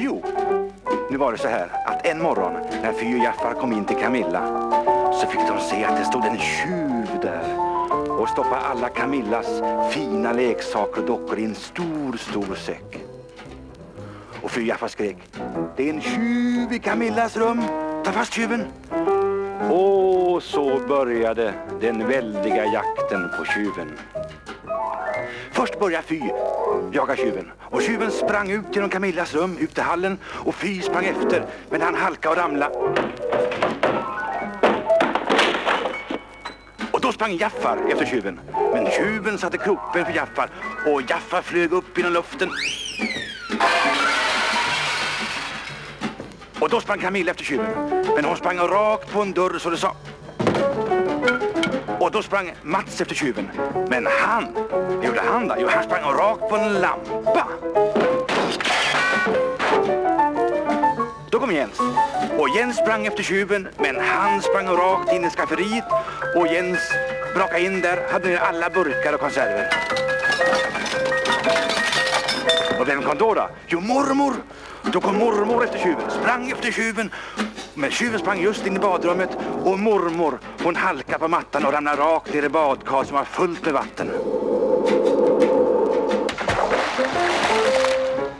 Jo, nu var det så här att en morgon när Fy och Jaffar kom in till Camilla så fick de se att det stod en tjuv där och stoppade alla Camillas fina leksaker och dockor i en stor, stor säck. Och Fy och Jaffar skrek Det är en tjuv i Camillas rum. Ta fast tjuven. Och så började den väldiga jakten på tjuven. Först började Fy jaga tjuven och tjuven sprang ut genom Camillas rum ut till hallen och Fy sprang efter men han halkade och ramlade. Och då sprang Jaffar efter tjuven men tjuven satte kroppen för Jaffar och Jaffar flög upp genom luften. Och då sprang Camilla efter tjuven men hon sprang rakt på en dörr så det sa och då sprang Mats efter tjuven. Men han, vad gjorde han då? Jo, han sprang rakt på en lampa. Då kom Jens. Och Jens sprang efter tjuven, men han sprang rakt in i skafferiet. Och Jens brakade in där, hade ner alla burkar och konserver. Och vem kom då då? Jo, mormor. Då kom mormor efter tjuven, sprang efter tjuven. Men tjuven sprang just in i badrummet och mormor hon halkade på mattan och ramlade rakt ner i badkar som var fullt med vatten.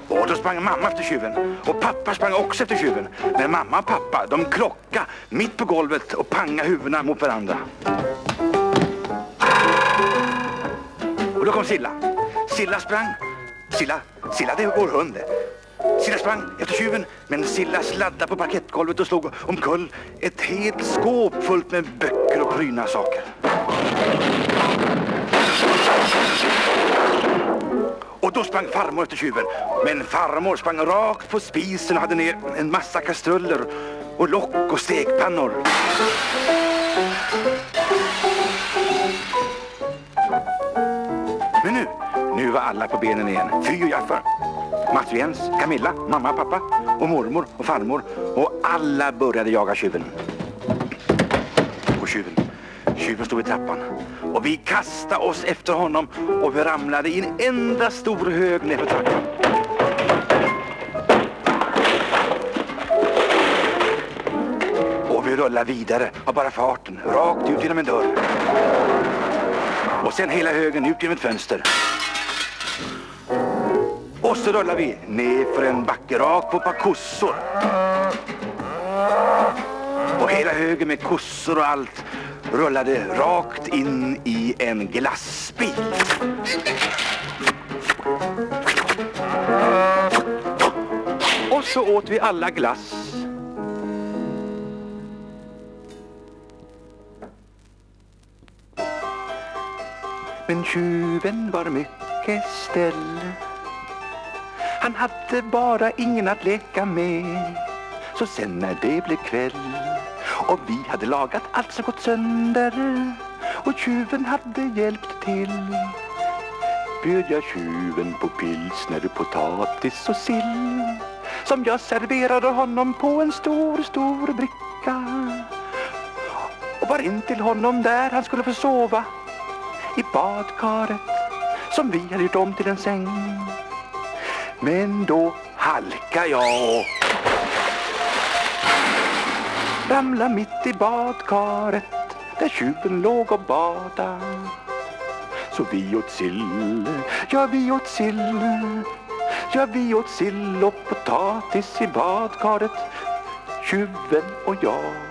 Och då sprang mamma efter tjuven och pappa sprang också efter tjuven. Men mamma och pappa de krockade mitt på golvet och panga huvudena mot varandra. Och då kom Silla. Silla sprang. Silla, Silla det är vår hund. Silla sprang efter tjuven men Silla sladdade på parkettgolvet och slog omkull ett helt skåp fullt med böcker och prydnadssaker. Och då sprang farmor efter tjuven. Men farmor sprang rakt på spisen och hade ner en massa kastruller och lock och stekpannor. Nu var alla på benen igen. Fy och Jaffar. Mats och Jens, Camilla, mamma, pappa och mormor och farmor. Och alla började jaga tjuven. Och tjuven, tjuven stod i trappan. Och vi kastade oss efter honom och vi ramlade i en enda stor hög nerför trappan. Och vi rullade vidare av bara farten, rakt ut genom en dörr. Och sen hela högen ut genom ett fönster. Och så rullar vi ner för en backe rakt på ett par kossor. Och hela högen med kossor och allt rullade rakt in i en glassbil. Och så åt vi alla glass. Men tjuven var mycket snäll han hade bara ingen att leka med. Så sen när det blev kväll Och vi hade lagat allt som gått sönder Och tjuven hade hjälpt till Bjöd jag tjuven på pilsner, potatis och sill Som jag serverade honom på en stor, stor bricka. Och var in till honom där han skulle få sova I badkaret som vi hade gjort om till en säng men då halkar jag och ramlar mitt i badkaret där tjuven låg och bada. Så vi åt sill, ja vi åt sill, ja vi åt sill och potatis i badkaret, tjuven och jag.